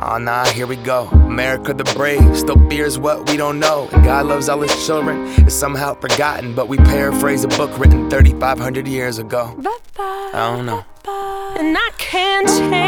Oh nah, here we go. America the brave still fears what we don't know. And God loves all his children. It's somehow forgotten, but we paraphrase a book written 3,500 years ago. I don't know. And I can't change.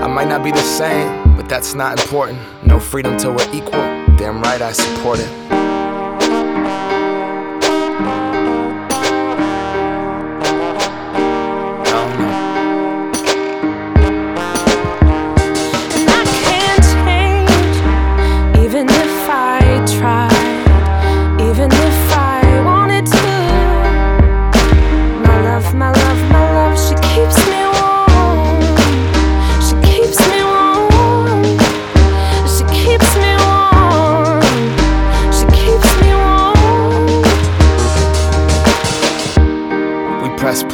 I might not be the same, but that's not important. No freedom till we're equal. Damn right I support it.